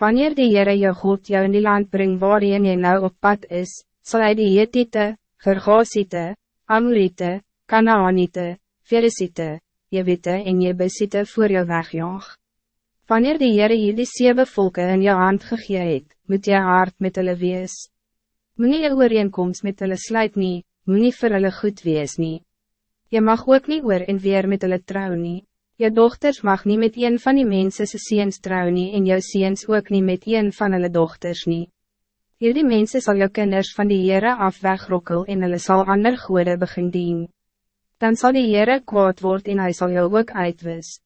Wanneer die Heere jou God jou in die land brengt waarin jy nou op pad is, zal hij die Jetite, Gergosiete, Amorite, Kanaanite, Ferisite, Jewite en Jebusite voor jou wegjaag. Wanneer die Heere hier die zeven volken in jou hand gegee het, moet jy hard met hulle wees. Moe nie ooreenkomst met hulle sluit nie, moe nie vir hulle goed wees nie. Je mag ook niet oor en weer met hulle trou nie. Je dochters mag niet met een van die mensen se seens trou nie en jou seens ook niet met een van hulle dochters nie. Hierdie mensen zal jou kinders van die Heere af wegrokkel en hulle sal ander goede begin dien. Dan zal die Heere kwaad word en hij zal jou ook uitwis.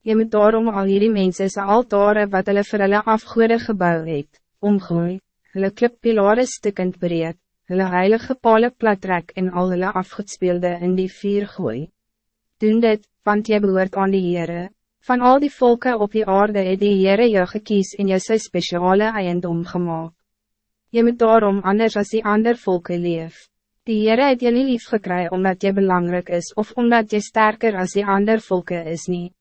Je moet daarom al hierdie mensen se altare wat hulle vir hulle afgoede gebouw het, omgooi, hulle klippilare stikkend breed, hulle heilige pale platrek en al hulle afgespeelde in die vier gooi. Doen dit, want jy behoort aan die Heere. Van al die volken op die aarde het die Heere jou gekies en jou sy speciale eiendom gemaakt. Je moet daarom anders als die ander volken leef. Die Heere het jy nie lief gekry omdat jy belangrijk is of omdat jy sterker als die ander volken is niet.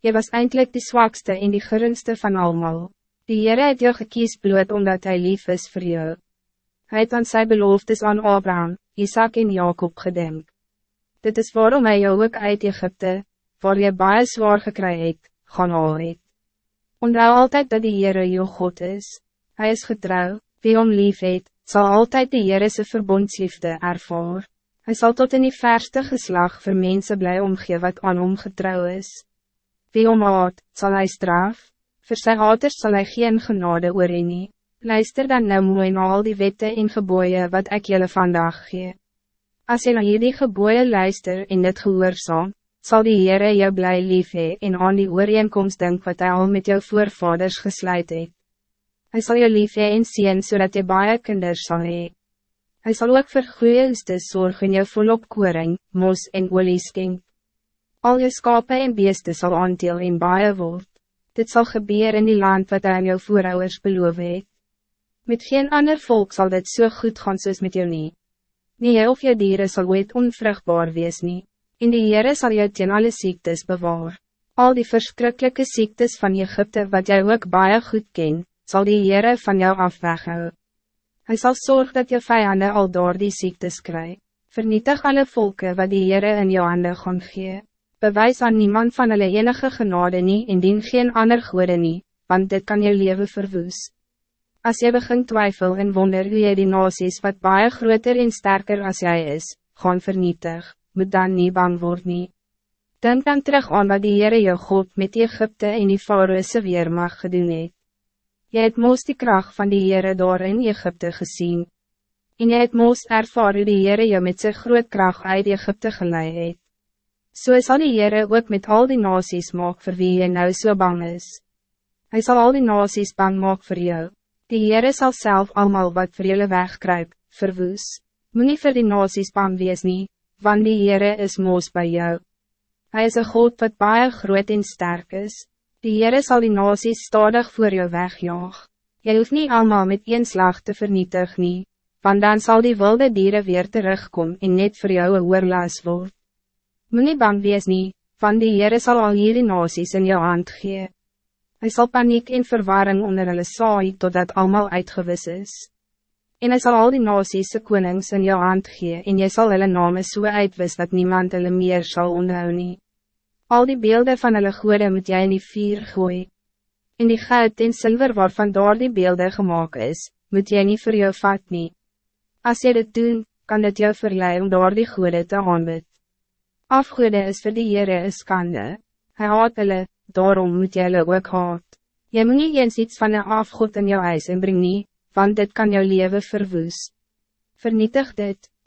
Je was eindelijk de zwakste en die geringste van allemaal. Die Heere het jou gekies bloot omdat hij lief is voor jou. Hij het aan sy beloftes aan Abraham, Isaac en Jacob gedenkt. Dit is waarom hij jou ook uit Egypte, waar je baie zwaar gekry het, gaan al het. Onthou altijd dat die Heere jou God is. Hij is getrouw, wie om lief het, sal altijd die Heere sy verbondsliefde ervaar. Hij zal tot in die verste geslag vir mense bly omgee wat aan hom getrouw is. Wie om haat, sal hy straf, vir sy haters sal hy geen genade oor nie. Luister dan nou mooi na al die wette en geboeien wat ik jullie vandaag gee. Als je naar hierdie geboeie luister en dit gehoorzaam, zal die Heere jou blij lief hee en aan die ooreenkomst denk wat hij al met jou voorvaders gesluit het. Hy sal jou lief hee en sien zodat so je baie kinders sal hee. Hy sal ook vir goeieiste zorg in jou volop koring, mos en olie skink. Al je skape en beeste sal aandeel en baie word. Dit zal gebeuren in die land wat hy aan jou voorouders beloof het. Met geen ander volk zal dit zo so goed gaan soos met jou niet. Nie jy of jou dieren sal ooit onvruchtbaar wees nie, en die Heere sal jou teen alle ziektes bewaar. Al die verschrikkelijke ziektes van Egypte wat jy ook baie goed ken, zal die Heere van jou afweghou. Hij zal zorgen dat je vijanden al door die ziektes krijgt. Vernietig alle volken wat die Heere in jou hande gaan gee. Bewijs aan niemand van hulle enige genade nie en dien geen ander goede nie, want dit kan je leven verwoes. Als je begint twijfel en wonder hoe je die nasies wat baie groter en sterker als jij is, gaan vernietig, moet dan niet bang worden. Denk dan terug aan wat die Heere jou God met Egypte en die Faroese weermacht gedoen het. Jy het moos die kracht van die Heere daar in Egypte gezien. En jy het moos ervaar hoe die Heere jou met sy groot kracht uit Egypte geleid het. So sal die Heere ook met al die nasies maak vir wie jy nou so bang is. Hij zal al die nasies bang maak voor jou. Die Heere sal self allemaal wat vir julle wegkruip, verwoes. Moe nie vir die nasies bang wees nie, want die Heere is moos bij jou. Hij is een God wat baie groot en sterk is. Die Heere sal die nasies stadig voor jou wegjaag. Jy hoeft niet allemaal met een slag te vernietig nie, want dan zal die wilde dieren weer terugkomen en net voor jou een oorlaas word. Moe nie bang wees nie, want die Heere sal al hierdie nasies in jou hand gee. Hij zal paniek en verwarring onder hulle saai totdat allemaal uitgewis is. En hij zal al die nasies se konings in jou hand gee en jy sal hulle name so uitwis dat niemand hulle meer zal onthou nie. Al die beelden van hulle goede moet jy in die vier gooi. In die goud en zilver waarvan daar die beelden gemaakt is, moet jy niet voor jou vat nie. As jy dit doen, kan dit jou verleiden om daar die goede te aanbid. Afgoede is vir die Heere een skande. Hy haat hulle, daarom moet jy hulle ook haat. Jy moet nie eens iets van een afgod in jou huis inbring nie, want dit kan jou leven verwoes. Vernietig dit,